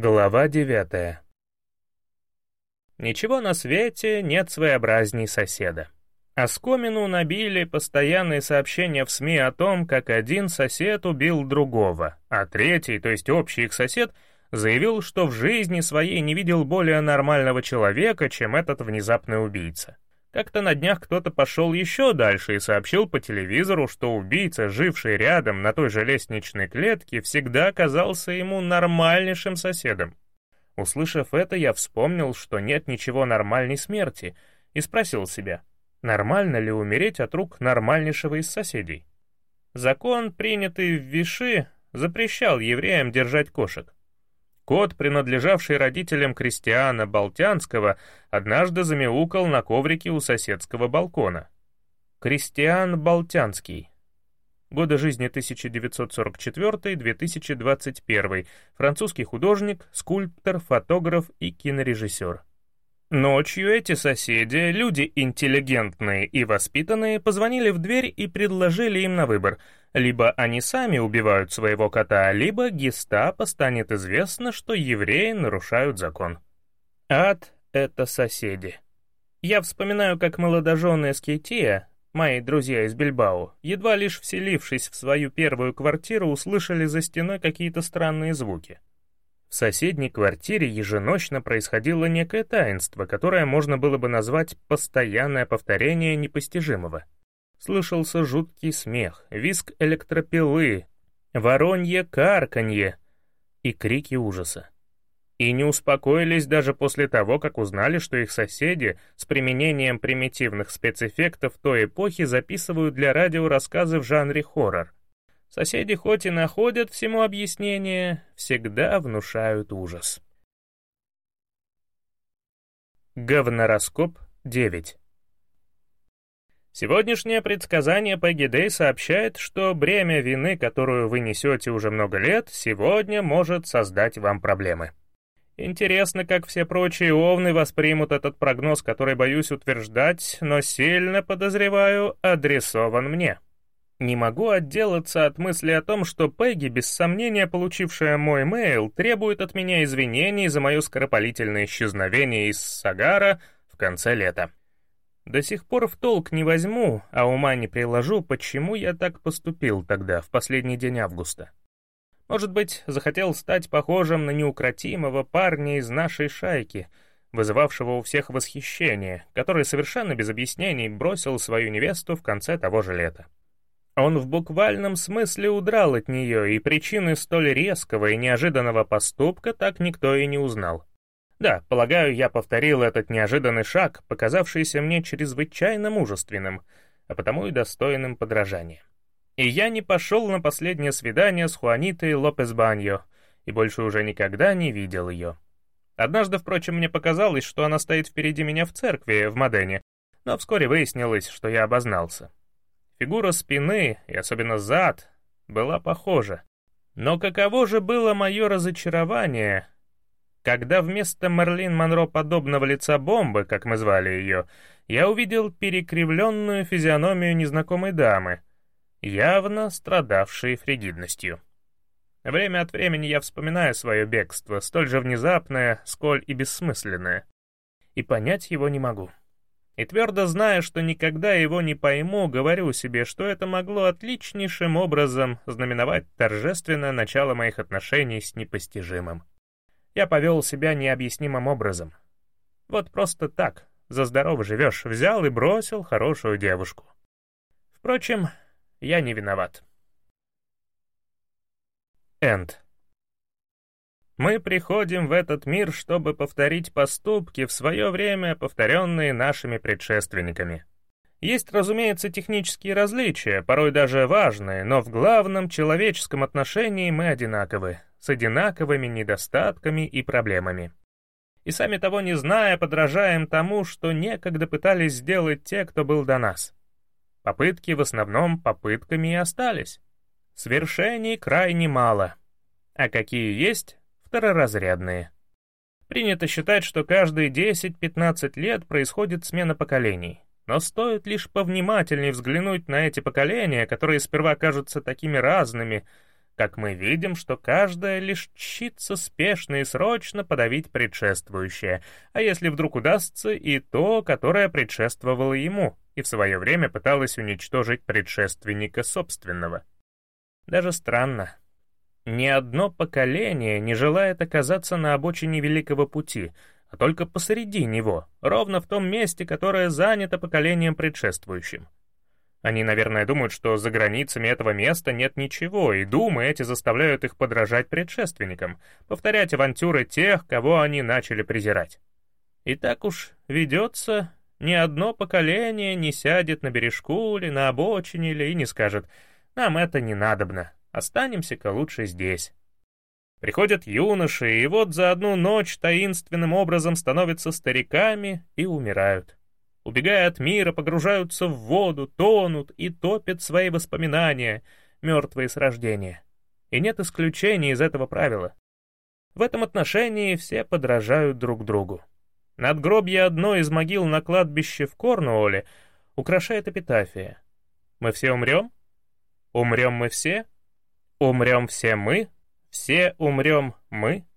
Глава девятая. Ничего на свете нет своеобразней соседа. Оскомину набили постоянные сообщения в СМИ о том, как один сосед убил другого, а третий, то есть общий их сосед, заявил, что в жизни своей не видел более нормального человека, чем этот внезапный убийца. Как-то на днях кто-то пошел еще дальше и сообщил по телевизору, что убийца, живший рядом на той же лестничной клетке, всегда казался ему нормальнейшим соседом. Услышав это, я вспомнил, что нет ничего нормальной смерти, и спросил себя, нормально ли умереть от рук нормальнейшего из соседей. Закон, принятый в Виши, запрещал евреям держать кошек. Кот, принадлежавший родителям Кристиана Болтянского, однажды замяукал на коврике у соседского балкона. Кристиан Болтянский. Годы жизни 1944-2021. Французский художник, скульптор, фотограф и кинорежиссер. Ночью эти соседи, люди интеллигентные и воспитанные, позвонили в дверь и предложили им на выбор. Либо они сами убивают своего кота, либо гестапо станет известно, что евреи нарушают закон. Ад — это соседи. Я вспоминаю, как молодожены Скейтия, мои друзья из Бильбао, едва лишь вселившись в свою первую квартиру, услышали за стеной какие-то странные звуки. В соседней квартире еженочно происходило некое таинство, которое можно было бы назвать «постоянное повторение непостижимого». Слышался жуткий смех, визг электропилы, воронье карканье и крики ужаса. И не успокоились даже после того, как узнали, что их соседи с применением примитивных спецэффектов той эпохи записывают для радио рассказы в жанре хоррор. Соседи хоть и находят всему объяснение, всегда внушают ужас. Говнороскоп 9 Сегодняшнее предсказание Пегги Дэй сообщает, что бремя вины, которую вы несете уже много лет, сегодня может создать вам проблемы. Интересно, как все прочие овны воспримут этот прогноз, который боюсь утверждать, но сильно подозреваю, адресован мне. Не могу отделаться от мысли о том, что Пегги, без сомнения получившая мой мейл, требует от меня извинений за мое скоропалительное исчезновение из Сагара в конце лета. До сих пор в толк не возьму, а ума не приложу, почему я так поступил тогда, в последний день августа. Может быть, захотел стать похожим на неукротимого парня из нашей шайки, вызывавшего у всех восхищение, который совершенно без объяснений бросил свою невесту в конце того же лета. Он в буквальном смысле удрал от нее, и причины столь резкого и неожиданного поступка так никто и не узнал. Да, полагаю, я повторил этот неожиданный шаг, показавшийся мне чрезвычайно мужественным, а потому и достойным подражания. И я не пошел на последнее свидание с Хуанитой Лопес Баньо, и больше уже никогда не видел ее. Однажды, впрочем, мне показалось, что она стоит впереди меня в церкви в Модене, но вскоре выяснилось, что я обознался. Фигура спины, и особенно зад, была похожа. Но каково же было мое разочарование, когда вместо Мерлин Монро подобного лица бомбы, как мы звали ее, я увидел перекривленную физиономию незнакомой дамы, явно страдавшей фригидностью. Время от времени я вспоминаю свое бегство, столь же внезапное, сколь и бессмысленное, и понять его не могу. И твердо зная, что никогда его не пойму, говорю себе, что это могло отличнейшим образом знаменовать торжественное начало моих отношений с непостижимым. Я повел себя необъяснимым образом. Вот просто так, за здорово живешь, взял и бросил хорошую девушку. Впрочем, я не виноват. Энд. Мы приходим в этот мир, чтобы повторить поступки, в свое время повторенные нашими предшественниками. Есть, разумеется, технические различия, порой даже важные, но в главном человеческом отношении мы одинаковы, с одинаковыми недостатками и проблемами. И сами того не зная, подражаем тому, что некогда пытались сделать те, кто был до нас. Попытки в основном попытками и остались. Свершений крайне мало. А какие есть, второразрядные. Принято считать, что каждые 10-15 лет происходит смена поколений. Но стоит лишь повнимательнее взглянуть на эти поколения, которые сперва кажутся такими разными, как мы видим, что каждая лишь чится спешно и срочно подавить предшествующее, а если вдруг удастся и то, которое предшествовало ему, и в свое время пыталось уничтожить предшественника собственного. Даже странно. Ни одно поколение не желает оказаться на обочине великого пути, а только посреди него, ровно в том месте, которое занято поколением предшествующим. Они, наверное, думают, что за границами этого места нет ничего, и думы эти заставляют их подражать предшественникам, повторять авантюры тех, кого они начали презирать. И так уж ведется, ни одно поколение не сядет на бережку или на обочине или и не скажет «нам это не надобно, останемся-ка лучше здесь». Приходят юноши, и вот за одну ночь таинственным образом становятся стариками и умирают убегая от мира, погружаются в воду, тонут и топят свои воспоминания, мертвые с рождения. И нет исключений из этого правила. В этом отношении все подражают друг другу. Надгробье одной из могил на кладбище в Корнуолле украшает эпитафия. «Мы все умрем? Умрем мы все? Умрем все мы? Все умрем мы?»